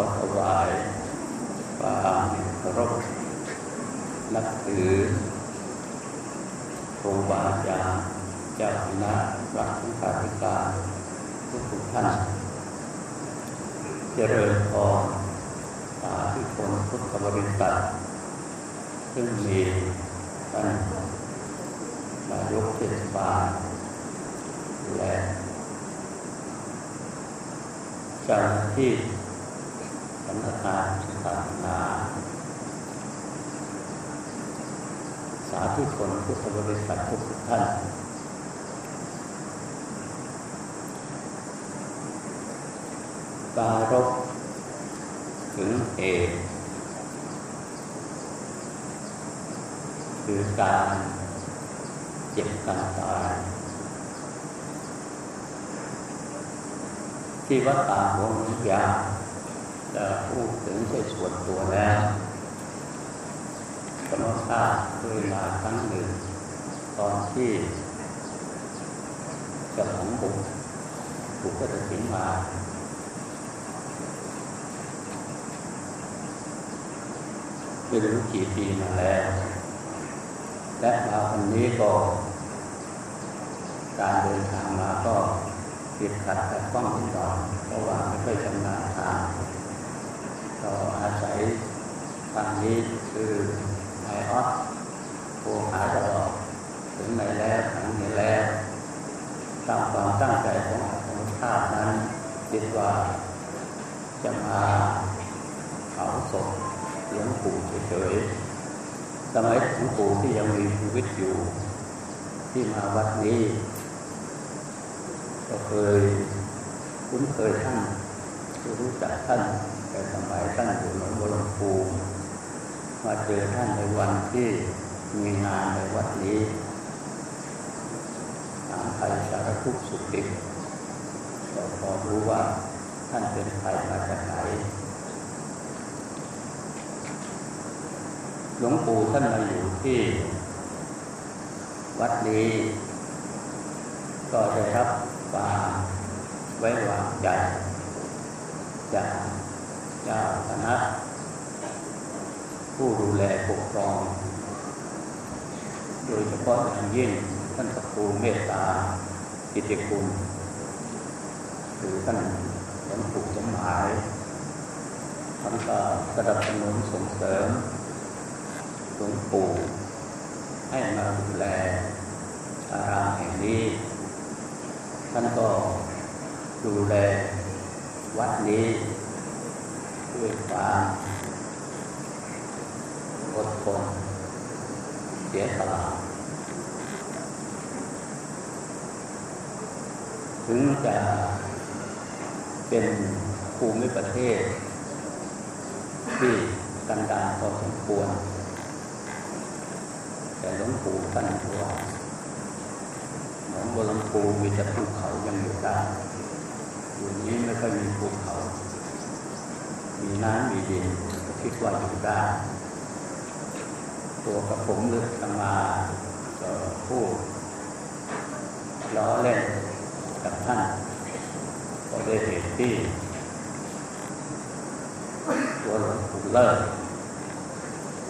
อถวายความเคารพนับถือครูบาอาจารย์เจ้าคณะรัฐสังฆาธิการทุกทุกท่าน เจริญพรสาธุชนพุทธบริษัทซึ่งมีท่านนายกเทศบาลและเจ้าหน้าที่ สำนักงานศาสนาสาธุชนพุทธบริษัททุกท่านการบถึงเหตุคือการเจ็บการตายที่วัดตาหัวหมุยา พูดถึงใช่ส่วนตัวแล้วก็มาทราบเคยมาครั้งหนึ่ง ตอนที่เจ้าของบุกบุกก็จะถึงมาไม่รู้กี่ปีมาแล้ว และมาวันนี้ก็การเดินทางมาก็ติดขัดแต่ต้องนิดหน่อยเพราะว่าไม่ค่อยชำนาญทาง เราอาศัยทางนี้คือไอออสโทรหาตลอดถึงไหนแล้วถึงไหนแล้วตามความตั้งใจของของชาตินั้นคิดว่าจะมาเผาศพหลวงปู่เฉยๆสมัยหลวงปู่ที่ยังมีชีวิตอยู่ ที่มาวัดนี้ ก็เคยคุ้นเคยท่านรู้จักท่าน แต่สมัยท่านอยู่หนองบัวลำพูมาเจอท่านในวันที่มีงานในวัดนี้ถามไทยสารทุกสุขดิบก็พอรู้ว่าท่านเป็นใครมาจากไหนหลวงปู่ท่านมาอยู่ที่ วัดนี้ ก็ได้รับความไว้วางใจจาก จ้าคณะผู้ดูแลปกครอง โดยเฉพาะอย่างยิ่งท่านพระครูเมตตากิติคุณหรือท่านหลวงปู่สมหมายท่านก็สนับสนุนส่งเสริมหลวงปู่ให้มาดูแลอารามแห่งนี้ ท่านก็ดูแลวัดนี้ ด้วยความอดทนเสียสละถึงจะเป็นภูมิประเทศ ที่กันดารพอสมควร แต่หลวงปู่ท่านว่าหนองบัวลำพูมีแต่ภูเขายังอยู่ได้อยู่นี้ไม่ค่อยมีภูเขา มีน้ำมีดินก็คิดว่าอยู่ได้ ตัวกับผมลึกทำมาก็พูดล้อเล่นกับท่านก็ได้เหตุที่ ตัวหลวงปู่เลิศ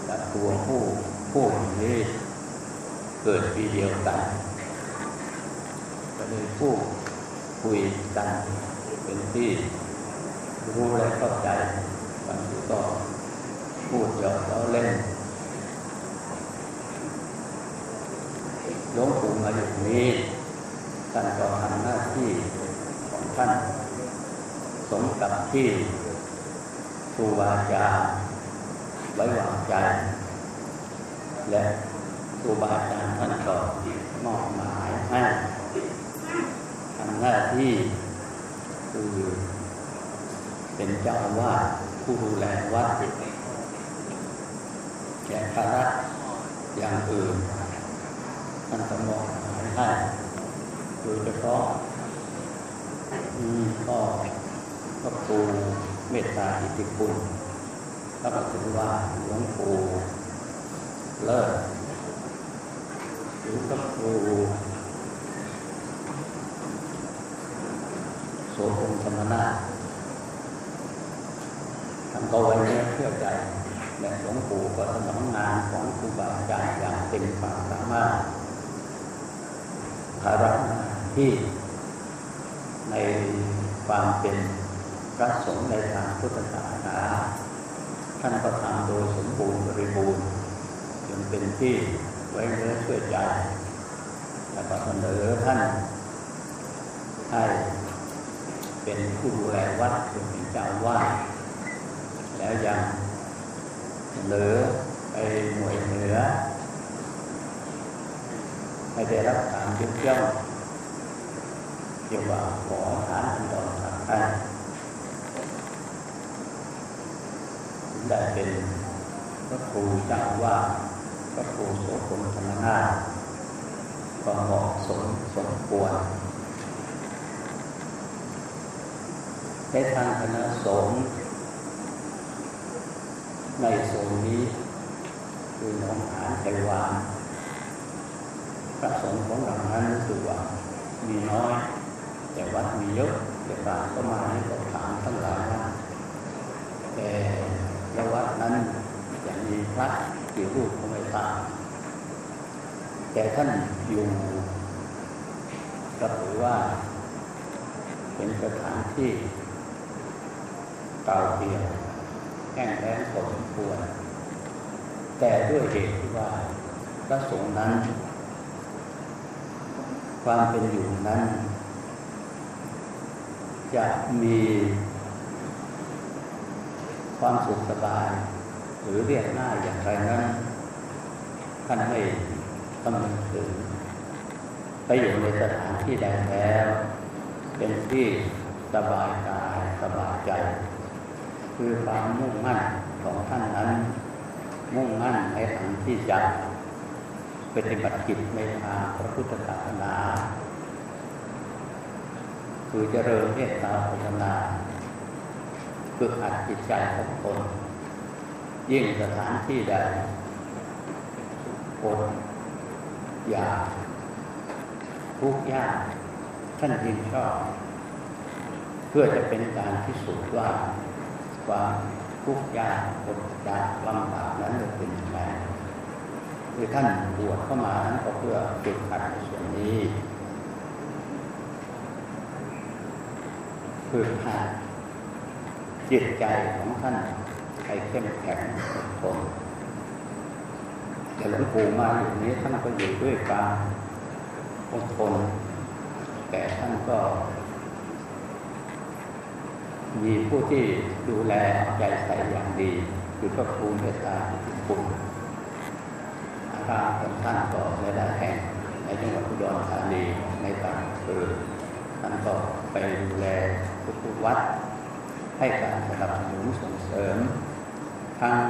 และตัวผู้ผู้นี้เกิดปีเดียวกันก็เลยพูดคุยกันเป็นที่ รู้และเข้าใจบางทีก็พูดหยอกล้อเล่นหลวงปู่มาอยู่นี้ท่านก็ทำหน้าที่ของท่าน สมกับที่ครูบาอาจารย์ไว้วางใจ และครูบาอาจารย์ท่านก็มอบหมายให้ทำหน้าที่คือ เป็นเจ้าอาวาสผู้ดูแลวัดแก่ภาระอย่างอื่นท่านก็มอบหายให้โดยเฉพาะก็พระครูเมตตาอิทธิคุณก็ถือว่าหลวงปู่เลิศหรือพระครูโสพงธรรมนา ก็ว้เนื้เชื่อใจและหลวงปู่ก็สนองงานของครูบาอาจารย์อย่างเต็มความสามารถภาระที่ในความเป็นพระสงฆ์ในทางพุทธศาสนาท่านก็ทำโดยสมบูรณ์บริบูรณ์จนเป็นที่ไว้เนื้อเชื่อใจแล้วก็เสนอท่านให้เป็นผู้ดูแลวัดเป็นเจ้าวาด แล้วยังเสนอไปหน่วยเหนือให้ได้รับการยกย่องเกี่ยวกับขอฐานอันดอนทางท่านได้เป็นพระครูเจ้าว่าพระครูโสพลธรรมนาก็เหมาะสมสมควรในทางคณะสงฆ์ ในโซนนี้ คือหนองหานไทวานพระสงฆ์ของเรานั้นรู้สึกว่ามีน้อย แต่วัดมีเยอะแต่ต่าก็มาให้ก็ถามทั้งหลายว่าแต่ละวัดนั้นจะมีพระกี่รูปก็ไม่ทราบแต่ท่านอยู่ก็ถือว่า เป็นสถานที่เก่าเดีย แห้งแล้งพอสมควร แต่ด้วยเหตุที่ว่าพระสงฆ์นั้น ความเป็นอยู่นั้น จะมีความสุขสบาย หรือเรียกง่าอย่างไรนั้นท่านไม่คำนึงถึงไปอยู่ในสถานที่ใดแล้ว เป็นที่สบายกายสบายใจ คือความมุ่งมั่นของท่านนั้น มุ่งมั่นในทางที่จะปฏิบัติกิจในทางพระพุทธศาสนา คือเจริญเมตตาภาวนาฝึกหัดจิตใจของตนยิ่งสถานที่ใดอดอยากทุกยากท่านยิ่งชอบ เพื่อจะเป็นการพิสูจน์ว่า ความทุกข์ยากอดอยากลำบากนั้นจะเป็นยังไงคือท่านบวชเข้ามานั้นก็เพื่อฝึกหัดในส่วนนี้ฝึกหัดจิตใจของท่านให้เข้มแข็งอดทนแต่หลวงปู่มาอยู่นี้ท่านก็อยู่ด้วยการอดทนแต่ท่านก็ มีผู้ที่ดูแลเอาใจใส่อย่างดีคือพระครูเมตตาคุณอาการของท่านก็ในด้แห่งในจังหวัดอุดรธานีในต่างคือท่านก็ไปดูแลทุกวัด ให้การสนับสนุนส่งเสริมทั้ง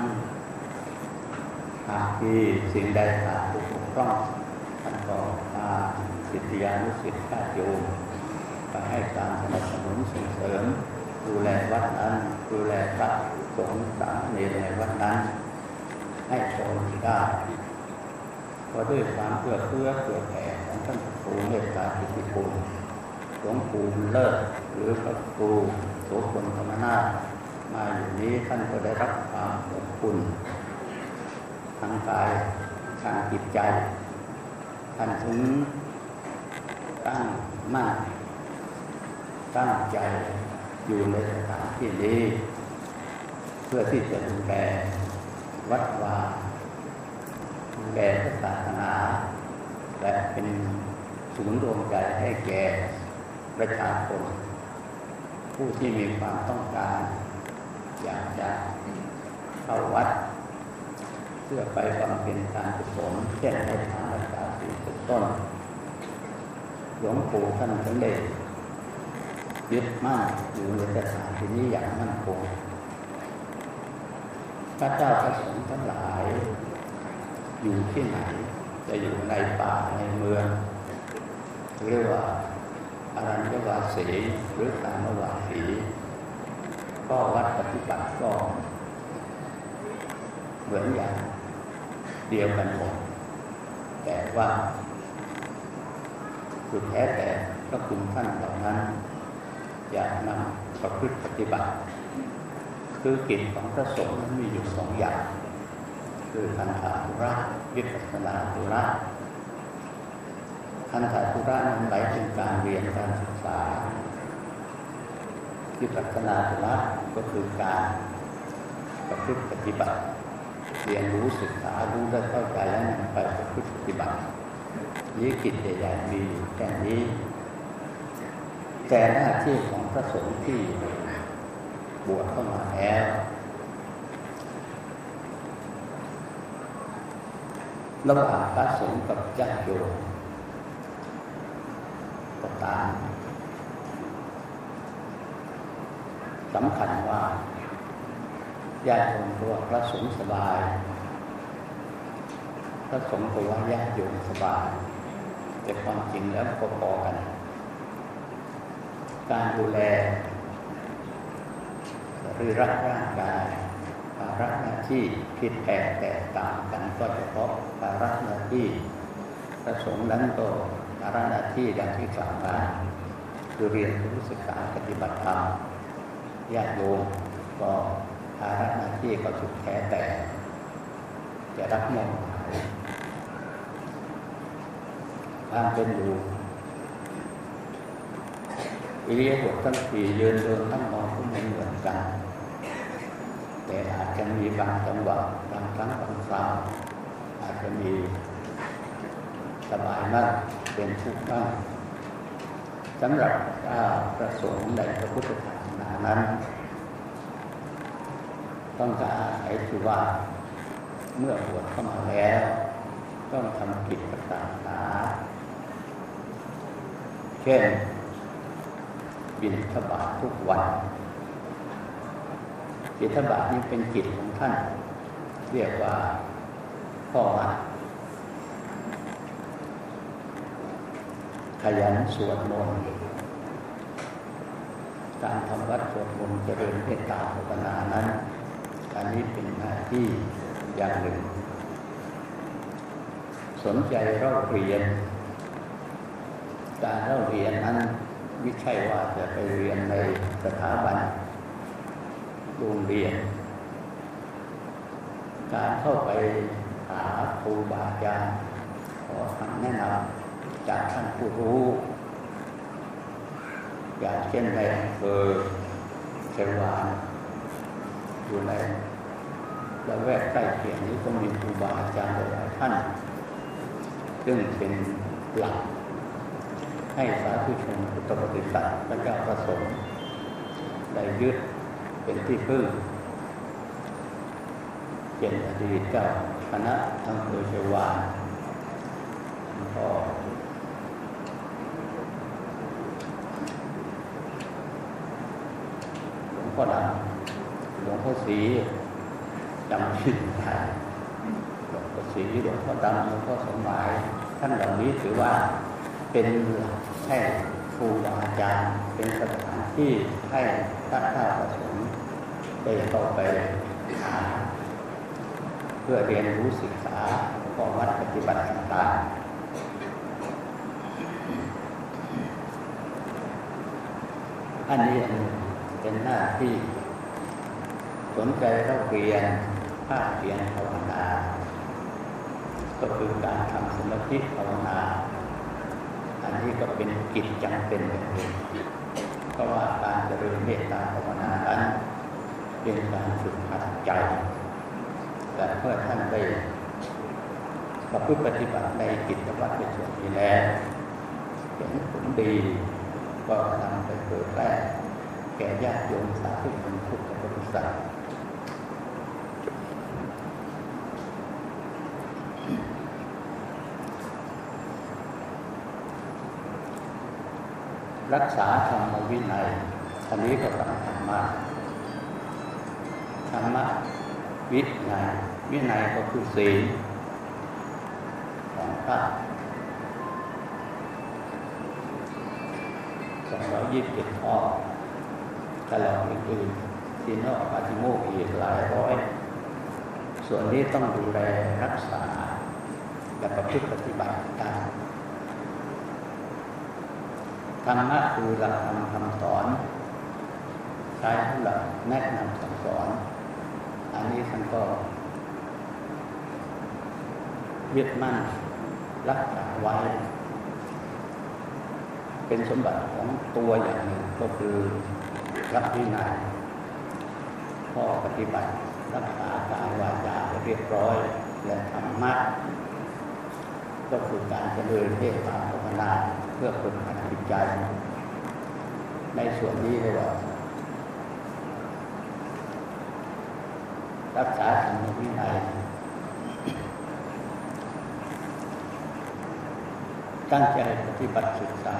หากที่สิ่งใดขาดผู้ปกครองท่านก็พาสิทธิานุสิทธิญาติโยมไปให้การสนับสนุนส่งเสริม ดูแลวัดนั้น ดูแลพระสงฆ์สามเณรในวัดนั้น ให้โตได้ก็ด้วยความเพื่อเพื่อเพื่อแผ่ของท่านครูเมตตาอิทิคุณหลวงปู่เลิศหรือพระครูโสพลธรรมนาถมาอยู่นี้ท่านก็ได้รับความอบอุ่นทางกายทางจิตใจ ท่านถึงตั้งมั่นตั้งใจ อยู่ในสถานที่นี้เพื่อที่จะดูแลวัดวาดูแลศาสนาและเป็นศูนย์รวมใจให้แก่ประชาชนผู้ที่มีความต้องการ อยากจะเข้าวัด เพื่อไปบำเพ็ญการกุศลเช่นในทางรักษาศีลเป็นต้น หลวงปู่ท่านถึงได้ ยึดมั่นอยู่ในสถานที่นี้อย่างมั่นคงพระเจ้าพระสงฆ์ทั้งหลาย อยู่ที่ไหน จะอยู่ในป่าในเมืองเรียกว่าอารัญญวาสีหรือตามวาสีก็วัดปฏิบัติก็เหมือนอย่างเดียวกันหมดแต่ว่าสุดแท้แต่พระคุณท่านเหล่านั้น อยากนำประพฤติปฏิบัติ คือกิจของพระสงฆ์นั้นมีอยู่สองอย่าง คือคันธาธุระวิปัสสนาธุระคันธาธุระนั้นหมายถึงการเรียนการศึกษาวิปัสสนาธุระก็คือการประพฤติปฏิบัติ เรียนรู้ศึกษารู้และเข้าใจแล้วนำไปประพฤติปฏิบัตินี้กิจใหญ่ๆมีอยู่แค่นี้ แต่หน้าที่ของพระสงฆ์ที่บวชเข้ามาแล้วระหว่างพระสงฆ์กับญาติโยมก็ตามสำคัญว่าญาติโยมตัวพระสงฆ์สบาย พระสงฆ์ตัวญาติโยมสบาย แต่ความจริงแล้วก็พอกัน การดูแลหรือรักร่างกายภาระหน้าที่ผิดแตกแตกต่างกันก็เฉพาะภาระหน้าที่ประสงค์นั้นก็ภาระหน้าที่อย่างที่กล่าวมาคือเรียนรู้ศึกษาปฏิบัติธรรมญาติโยมก็ภาระหน้าที่ก็สุดแท้แต่ จะรับมองความเป็นอยู่ อิริยาบถทั้งสี่ยืนเดินทั้งนอนก็ไม่เหมือนกัน แต่อาจจะมีบางจังหวะบางครั้งบางคราวอาจจะมีสบายมากเป็นทุกข์มากสำหรับประสงค์ในพระพุทธศาสนานั้น ต้องการอาศัยคือว่าเมื่อบวชเข้ามาแล้ว ต้องทำกิจต่างๆเช่น บินทบาททุกวันบินทบาทนี้เป็นกิจของท่าน เรียกว่าพ่อวัดขยันสวดมนต์การทำวัดสวดมนต์เจริญเมตตาภาวนานั้นอันนี้เป็นหน้าที่อย่างหนึ่ง สนใจเล่าเรียน การเล่าเรียนนั้น ไม่ใช่ว่าจะไปเรียนในสถาบันโรงเรียน การเข้าไปหาครูบาอาจารย์ขอคำแนะนำจากท่านผู้รู้ อย่างเช่นในอำเภอเชวานอยู่ในละแวกใกล้เคียงนี้ก็มีครูบาอาจารย์หลายท่าน ซึ่งเป็นหลัก ให้สาธุชนพุทธบริษัทและเจ้าประสงค์ได้ยึดเป็นที่พึ่งเป็นอดีตเจ้าคณะอำเภอเชวานก็หลวงพ่อดำหลวงพ่อศรีจำชื่อได้หลวงพ่อศรีหลวงพ่อดำหลวงพ่อสมหมายท่านเหล่านี้ถือว่าเป็นหลัก ให้ครูอาจารย์เป็นสถานที่ให้พระข้าประสงค์ได้เข้าไปหาเพื่อเรียนรู้ศึกษาข้อวัดปฏิบัติต่างๆอันนี้เป็นหน้าที่ สนใจเราเรียนภาคเรียนภาวนา ก็คือการทำสมาธิภาวนา อันนี้ก็เป็นกิจจำเป็นอย่างหนึ่งเพราะว่าการเจริญเมตตาภาวนานั้นเป็นการฝึกหัดใจ แต่เมื่อท่านได้ประพฤติปฏิบัติในกิจวัตรในส่วนนี้แล้วเห็นผลดีก็นำไปเผยแพร่แก่ญาติโยมสาธุชนทุกบริษัท รักษาธรรมวินัยอันนี้ก็สำคัญมากธรรมะวินัยวินัยก็คือศีลของพระสองร้อยยี่สิบเจ็ดข้อตลอดอื่นๆที่นอกปฏิโมกข์อีกหลายร้อย ส่วนนี้ต้องดูแลรักษาและประพฤติปฏิบัติตาม รรมะคือหลักธรรมคำสอน ใช้สำหรับแนะนำสั่งสอน อันนี้ท่านก็ยึดมั่นรักษาไว้ เป็นสมบัติของตัวอย่างหนึ่งก็คือรับวินัยข้อปฏิบัติรักษากายวาจาเรียบร้อยและธรรมะก็คือการเจริญเทศตามภาวนา พื่อฝึกหัดจิตใจ ในส่วนนี้เลยว่ารักษาธรรมวินัยตั้งใจปฏิบัติศึกษา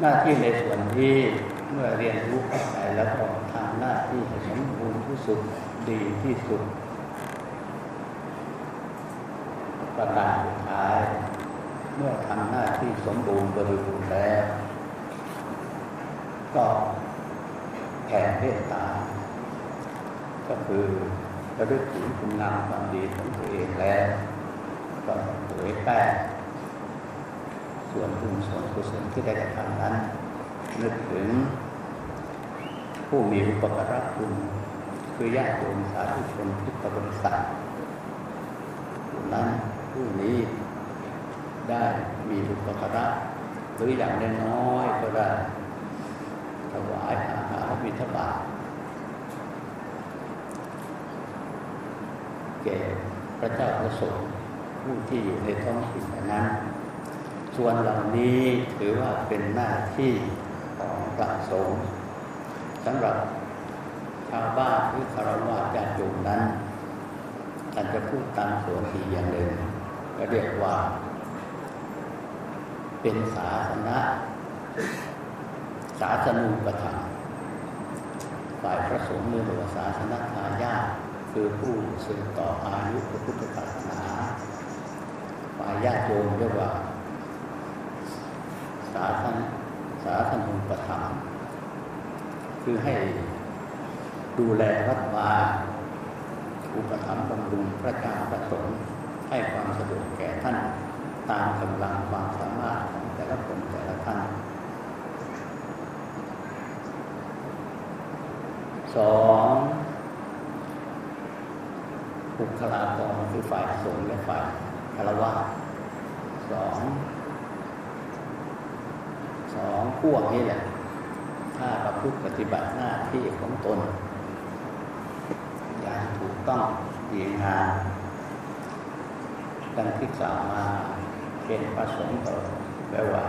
หน้าที่ในส่วนที่เมื่อเรียนรู้เข้าใจแล้วก็ทำหน้าที่ให้สมบูรณ์ที่สุดดีที่สุด ประการสุดท้าย เมื่อทำหน้าที่สมบูรณ์บริบูรณ์แล้ว ก็แผ่เมตตา ก็คือระลึกถึงคุณงามความดีของตัวเองแล้ว ก็เผยแผ่ส่วนบุญส่วนกุศลที่ได้กระทำนั้นนึกถึงผู้มีอุปการะคุณคือญาติโยมสาธุชนพุทธบริษัทนั้น ผู้นี้ได้มีอุปการะหรืออย่างน้อยก็ได้ถวายอาหารวิทบาทแก่พระเจ้าประสงค์ผู้ที่อยู่ในท้องถิ่นนั้น ส่วนเหล่านี้ถือว่าเป็นหน้าที่ของพระสงฆ์สำหรับชาวบ้านหรือคารวะญาติโยมนั้นอาจจะพูดตามส่วนที่อย่างหนึ่ง ก็เรียกว่า เป็นศาสนาศาสนูปถัมภ์ฝ่ายพระสงฆ์เรียกว่าศาสนาทายาทคือผู้สืบต่ออายุพระพุทธศาสนาฝ่ายญาติโยมเรียกว่าสาธนสาธนุปถัมภ์คือให้ดูแลวัดวาอุปถัมภ์บำรุงพระเจ้าประสงค์ ให้ความสะดวกแก่ท่านตามกำลังความสามารถของแต่ละคนแต่ละท่านสองบุคลากรคือฝ่ายสงฆ์และฝ่ายคารวะสองสองพวกนี้แหละ ถ้าประพฤติปฏิบัติหน้าที่ของตน อย่างถูกต้องดีงาม ดังที่กล่าวมาเป็นประสงค์ต่อแปลว่า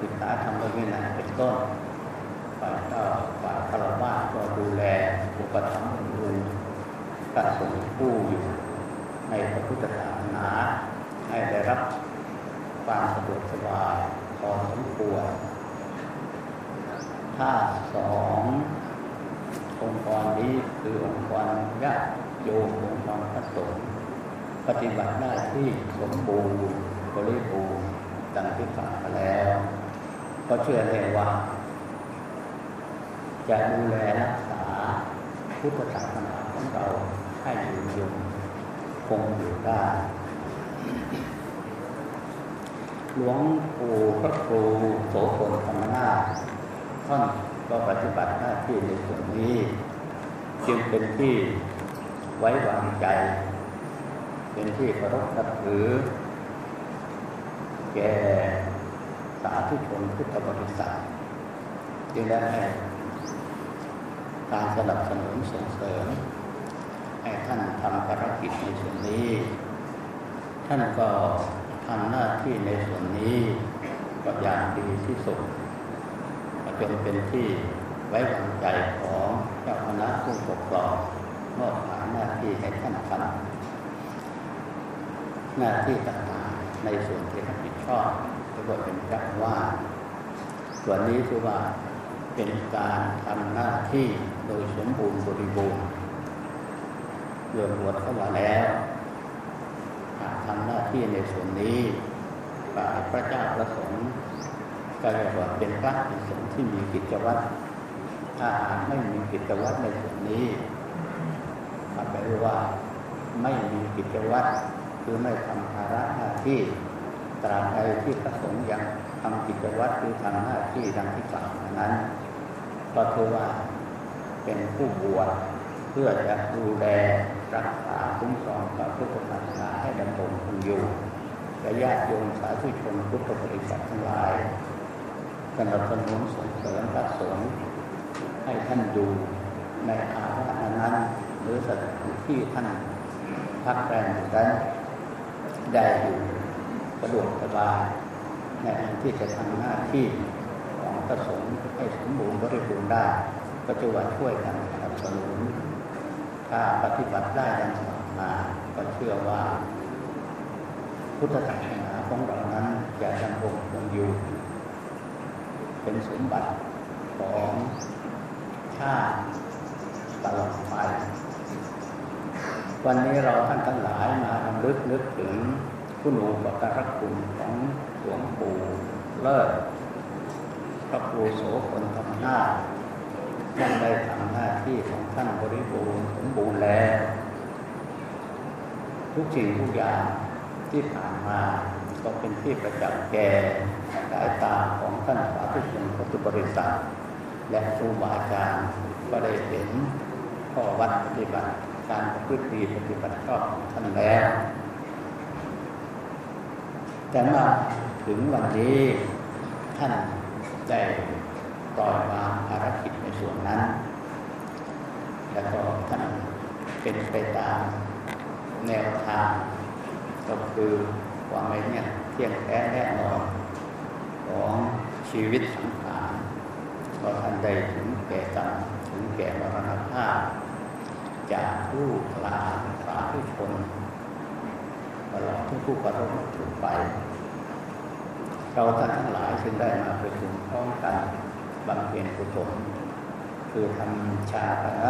ศึกษาธรรมวินัยเป็นต้นฝ่ายก็ฝ่ายคารวะก็ดูแลอุปถัมภ์บำรุงพระสงฆ์ผู้อยู่ ในพระพุทธศาสนาให้ได้รับความสะดวกสบายพอสมควรถ้าสององค์กรนี้คือองค์กรญาติโยมองค์กรพระสงฆ์ ปฏิบัติหน้าที่สมบูรณ์บริบูรณ์ดังที่กล่าวมาแล้ว ก็เชื่อเลยว่า จะดูแลรักษาพุทธศาสนาของเราให้อยู่ยงคงอยู่ได้ หลวงปู่พระครูโสพลธรรมนาท่านก็ปฏิบัติหน้าที่ในส่วนนี้ จึงเป็นที่ไว้วางใจ เป็นที่เคารพนับถือ แก่สาธุชนพุทธบริษัทจึงได้ให้การสนับสนุนส่งเสริมให้ท่านทำภารกิจในส่วนนี้ ท่านก็ทำหน้าที่ในส่วนนี้ก็อย่างดีที่สุดจนเป็นที่ไว้วางใจของเจ้าคณะผู้ปกครองมอบหมายหน้าที่ให้ท่านทำ หน้าที่ต่างๆในส่วนที่รับผิดชอบจะว่าเป็นเจ้าว่าส่วนนี้คือว่าเป็นการทำหน้าที่โดยสมบูรณ์บริบูรณ์เมื่อบวชเข้ามาแล้วหากทำหน้าที่ในส่วนนี้ฝ่ายพระเจ้าประสงค์ก็เรียกว่าเป็นพระป็นสงฆ์ที่มีกิจวัตรถ้าหากไม่มีกิจวัตรในส่วนนี้แปลว่าไม่มีกิจวัตร คือไม่ทำภาระหน้าที่ตราบใดที่พระสงฆ์ยังทำกิจวัตรหรือทำหน้าที่ดังที่กล่าวนั้น ก็ถือว่าเป็นผู้บวชเพื่อจะดูแลรักษาคุ้มครองพระพุทธศาสนาให้ดำรงคงอยู่และญาติโยมสาธุชนพุทธบริษัททั้งหลายสนับสนุนส่งเสริมพระสงฆ์ให้ท่านอยู่ในอาวาสนั้นหรือสถานที่ท่านพักแรมอยู่นั้น ได้อยู่สะดวกสบายในการที่จะทำหน้าที่ของพระสงฆ์ให้สมบูรณ์บริบูรณ์ได้ก็จะว่าช่วยกันสนับสนุนถ้าปฏิบัติได้ดังสม่ำมาก็เชื่อว่า พุทธศาสนาของเรานั้นจะดำรงคงอยู่ เป็นสมบัติของชาติตลอดไป วันนี้เราท่านทั้งหลายมาทำลึกนึกถึงคุณูปการคุณของหลวงปู่เลิศพระครูโสพลธรรมนาท่านได้ทำหน้าที่ของท่านบริบูรณ์สมบูรณ์แล้ว ทุกสิ่งทุกอย่างที่ผ่านมาก็เป็นที่ประจักษ์แก่สายตาของท่านสาธุชนพุทธบริษัท และครูบาอาจารย์ก็ได้เห็นข้อวัดปฏิบัติ การประพฤติดีปฏิบัติชอบของท่านแล้ว แต่มาถึงวันนี้ท่านได้ปล่อยวางภารกิจในส่วนนั้น แล้วก็ท่านเป็นไปตามแนวทาง ก็คือความไม่เนี่ยเที่ยงแท้แน่นอนของชีวิตสังขารก็ท่านได้ถึงแก่กรรมถึงแก่มรณภาพ จากผู้ลาสาธุชนตลอดทุกผู้ประสบถึงไป เราท่านทั้งหลายจึงได้มาประชุมพร้อมกันบำเพ็ญกุศลคือทำชาปน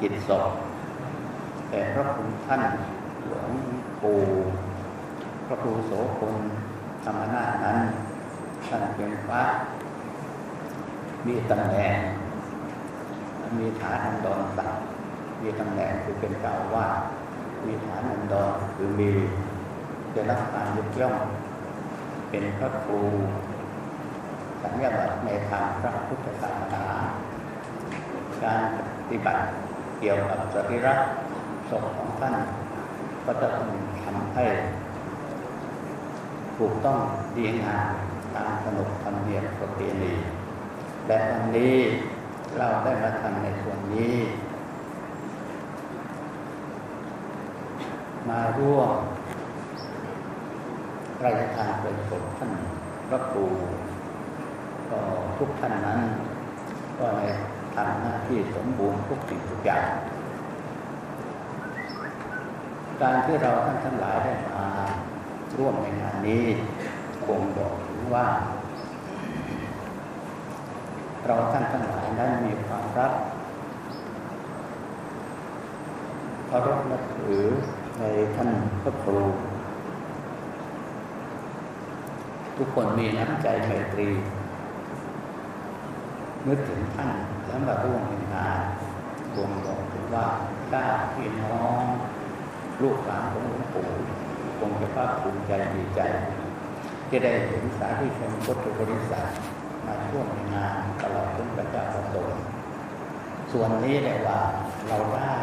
กิจศพแต่พระคุณท่านหลวงปู่พระครูโสพลธรรมนาถนั้นท่านเป็นพระมีตำแหน่งมีฐานอันดรตัก มีตำแหน่งคือเป็นเจ้าว่า มีฐานอันดรคือมีได้รับการยกย่องเป็นพระครูสัญญาบัตรในทางพระพุทธศาสนา การปฏิบัติเกี่ยวกับสรีระศพของท่านก็จะทำให้ถูกต้องดีงามตามขนบธรรมเนียมประเพณีและวันนี้เราได้มาทำในส่วนนี้ มาร่วมรายทานเป็นศพท่านพระครูก็ทุกท่านนั้น ก็ในทำหน้าที่สมบูรณ์ทุกสิ่งทุกอย่าง การที่เราท่านทั้งหลายได้มาร่วมในงานนี้คงบอกถึงว่า เราท่านทั้งหลายนั้นมีความรักเคารพนับถือ ในท่านพระครู ทุกคนมีน้ำใจไมตรีนึกถึงท่านแล้วมาร่วมในงานรวมบอกถึงว่าถ้าพี่น้อง ลูกหลานของหลวงปู่คงจะภาคภูมิใจดีใจ ที่ได้เห็นสาธุชนพุทธบริษัทมาช่วงงานตลอดถึงประชาประสงค์ส่วนนี้เลยว่าเราได้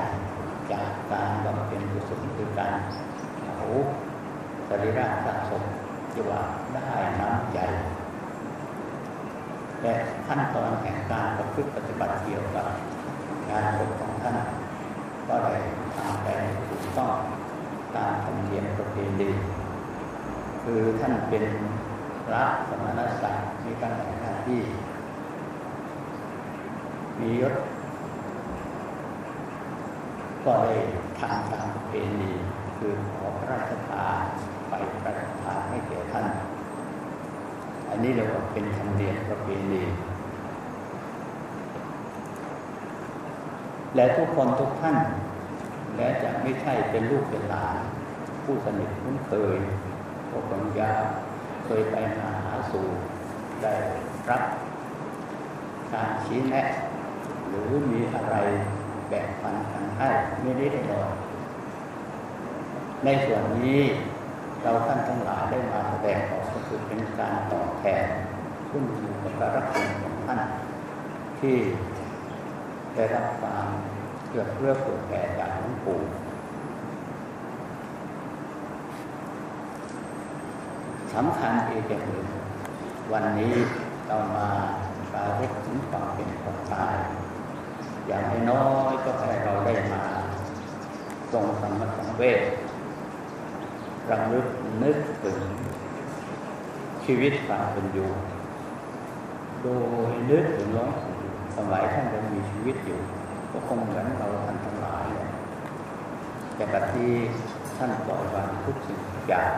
จากการบำเพ็ญกุศลคือการเผาสรีระสะสมที่ว่าได้น้ำใจและขั้นตอนแห่งการประพฤติปฏิบัติเกี่ยวกับงานศพของท่าน ก็ได้ทำไปถูกต้องตามธรรมเนียมประเพณีคือท่านเป็นพระสมณศักดิ์มีการแต่งหน้าที่ มียศ ก็ได้ทำตามประเพณีคือขอพระราชทานไปพระราชทานให้แก่ท่าน อันนี้เรียกว่าเป็นธรรมเนียมประเพณีและทุกคนทุกท่าน และจะไม่ใช่เป็นลูกเป็นหลานผู้สนิทคุ้นเคยพวกปัญญาเคยไปมาหาสู่ได้รับการชี้แนะ หรือมีอะไร แบ่งปันกันให้ไม่ได้ได้หรอกในส่วนนี้เราท่านทั้งหลายได้มาแสดงออกก็คือเป็นการตอบแทนคุณกับพระรักษาของท่านที่ได้รับความเกือบเลือกเกิดแก่จากหลวงปู่สำคัญอีกอย่างหนึ่งวันนี้เรามาปรารบถึงความเป็นความตาย อย่างน้อยก็ให้เราได้มาทรงธรรมสังเวชรำลึกนึกถึง ชีวิตความเป็นอยู่ โดยนึกถึงว่าสมัยท่านยังมีชีวิตอยู่ ก็คงเหมือนเราท่านทั้งหลายแต่ปัจจุบันท่านปล่อยวางทุกสิ่งทุกอย่าง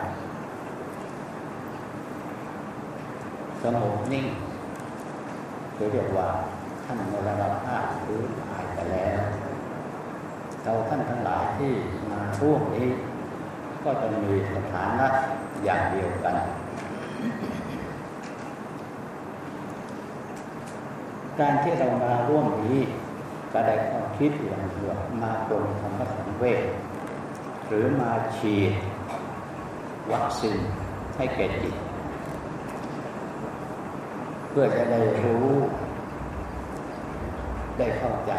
สงบนิ่งเรียกว่า ท่านมรณภาพหรือตายไปแล้วเราท่านทั้งหลายที่มาช่วงนี้ ก็จะมีสถานะอย่างเดียวกัน การที่เรามาร่วมนี้ก็ได้ความคิดอย่างเดียวมาปรงธรรมสังเวชหรือมาฉีดวัคซีนให้แก่จิตเพื่อจะได้รู้ ได้เข้าใจ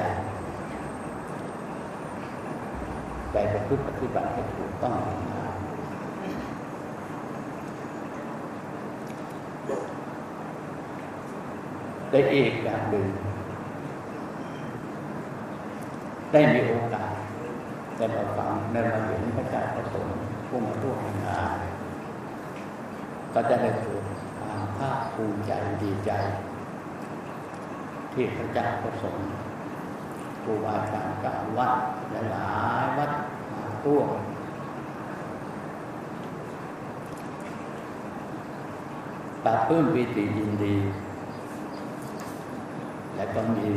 ได้ประพฤติปฏิบัติให้ถูกต้องได้อีกอย่างหนึ่งได้มีโอกาสได้มาฟังได้มาเห็นพระเจ้าประสงค์ผู้มาร่วมงานก็จะได้เกิดความภาคภูมิใจดีใจ ที่พระเจ้าประสงค์ครูบาอาจารย์กล่าววัดหลายวัดมาร่วปราบพื้นปีติยินดี และก็มี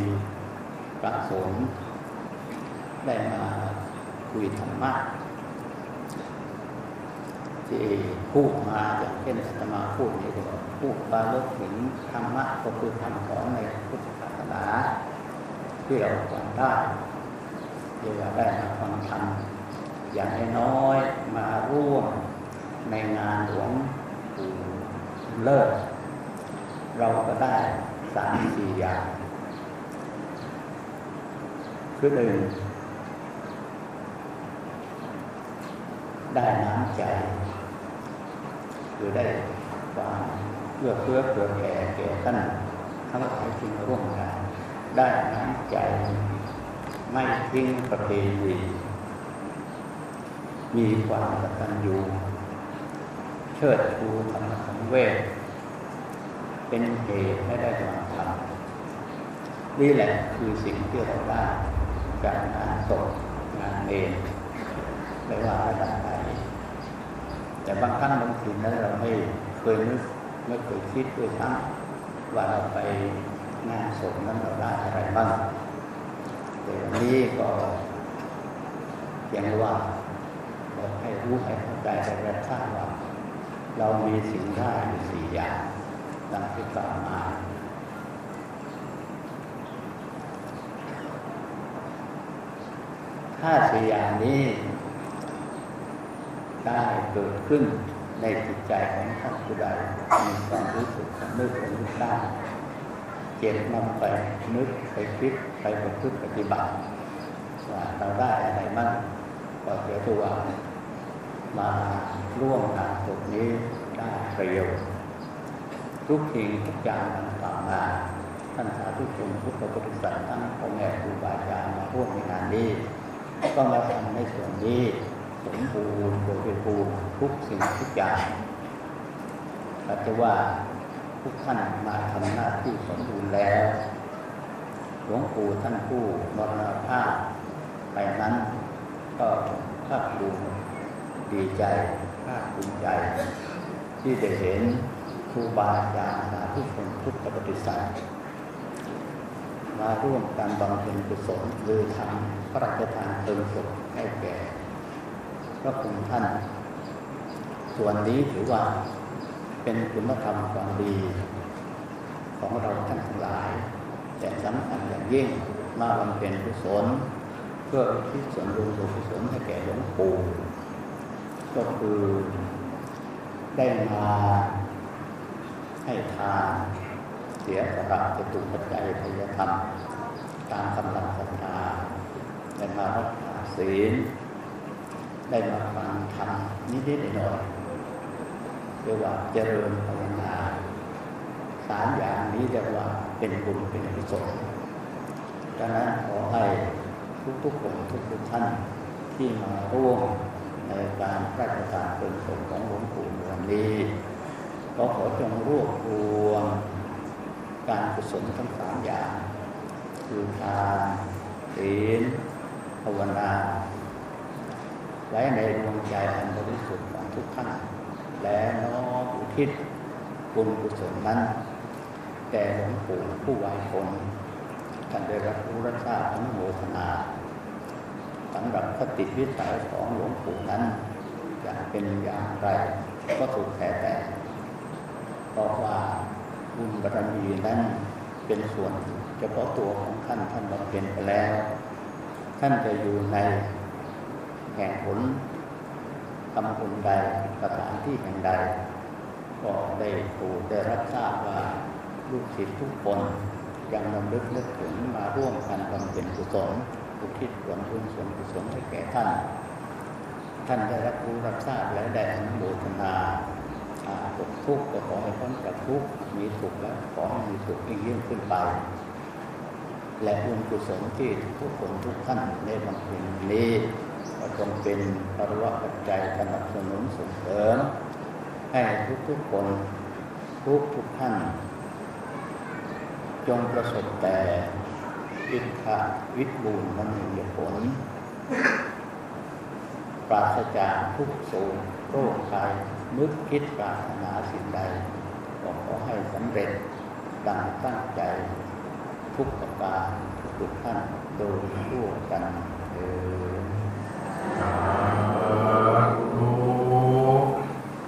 พระสงฆ์ได้มาคุยธรรมะที่พูดมาอย่างเช่นธรรมาพูดนี่ก็พูดบาลกถึงธรรมะก็คือคำสอนในพุทธ ศาที่เราฟังได้เรียกว่าได้มาฟังธรรมอย่างน้อยมาร่วมในงานหลวงปู่เลิศเราก็ได้สามสี่อย่างคือหนึ่งได้น้ำใจคือได้ความเพื่อเพื่อเพื่อแก่แก่ท่านทั้งหลายที่มาร่วมงาน ได้น้ำใจ ไม่ทิ้งประเพณีมีความกตัญญูเชิดชูธรรมสังเวชเป็นเหตุให้ได้มาทำนี่แหละคือสิ่งที่เราได้จากงานศพงานเมนไม่ว่าระดับไหนแต่บางครั้งบางทีนั้นเราไม่เคยนึกไม่เคยคิดด้วยซ้ำว่าเราไป งานศพนั้นเราได้อะไรบ้างแต่วันนี้ก็ยังว่าบอกให้รู้ให้เข้าใจให้รับทราบว่า เรามีสิ่งได้อยู่สี่อย่างดังที่กล่าวมาถ้าสี่อย่างนี้ ได้เกิดขึ้นในจิตใจของท่านผู้ใดมีความรู้สึกนึกสำนึกได้ เก็บนำไปนึกไปคิดไปประพฤติปฏิบัติว่าเราได้อะไรบ้างก็เสียตัวมาร่วมงานตรงนี้ได้ประโยชน์ทุกสิ่งทุกอย่างต่างมาท่านสาธุชนพุทธบริษัททั้งพ่อแม่ครูบาอาจารย์มาร่วมในงานนี้ก็มาทำในส่วนนี้สมบูรณ์โดยบูรณ์ทุกสิ่งทุกอย่างแต่ว่า ทุกท่านมาทำหน้าที่สมบูรณ์แล้ว หลวงปู่ท่านผู้มรณภาพไปนั้น ก็ภาคภูมิดีใจภาคภูมิใจ ที่ได้เห็นครูบาอาจารย์สาธุชนพุทธบริษัทมาร่วมการบำเพ็ญกุศลหรือทำพระราชทานเพลิงศพให้แก่พระคุณท่าน ส่วนนี้ถือว่า เป็นคุณธรรมความดี ของเราท่านทั้งหลาย แต่สำคัญอย่างยิ่งมาบำเพ็ญกุศลเพื่อที่ส่วนรวมกุศลให้แก่หลวงปู่ก็คือได้มาให้ทานเสียสละจะตุปัจจัยพยธรรม ตามกำลังศรัทธาได้มารักษาศีลได้มาฟังธรรมนิดๆหน่อยๆ เรียกว่าเจริญภาวนาสามอย่างนี้เรียกว่าเป็นบุญเป็นกุศลดังนั้นขอให้ทุกๆคนทุกๆท่านที่มาร่วมในการพระราชทานเป็นศพของหลวงปู่วันนี้ก็ขอจงรวบรวมการกุศลทั้งสามอย่าง คือทานศีลภาวนา ไว้ในดวงใจอันบริสุทธิ์ของทุกท่าน และน้อมอุทิศบุญกุศลนั้นแด่หลวงปู่ผู้ไวคนท่านได้รับรู้รับทราบอนุโมทนาสำหรับคติวิสัยของหลวงปู่นั้นจะเป็นอย่างไรก็สุดแต่แต่เพราะว่าบุญบารมีนั้นเป็นส่วนเฉพาะตัวของท่านท่านบำเพ็ญไปแล้ว ท่านจะอยู่ในแห่งผล ทำผลใดสถานที่แห่งใด ก็ได้ปูได้รับทราบว่าลูกศิษย์ทุกคนยังนำลึกนึกถึงมาร่วมกันบำเพ็ญกุศลอุทิศส่วนบุญส่วนกุศลให้แก่ท่าน ท่านได้รับรู้รับทราบและได้อนุโมทนาตกทุกข์ก็ขอให้พ้นจากทุกข์มีสุขแล้วขอให้มีสุขยิ่งยิ่งขึ้นไป และบุญกุศลที่ทุกคนทุกท่านได้บำเพ็ญนี้ ก็จงเป็นภาวะปัจจัยสนับสนุนส่งเสริมให้ทุกทุกคนทุกทุกท่าน จงประสบแต่วิทะวิบูลมันมีผล ปราศจากทุกโศกโรคภัยนึกคิดปรารถนาสิ่งใดก็ขอให้สำเร็จดังตั้งใจ ทุกประการทุกท่านโดยทั่วกันเออ Thank.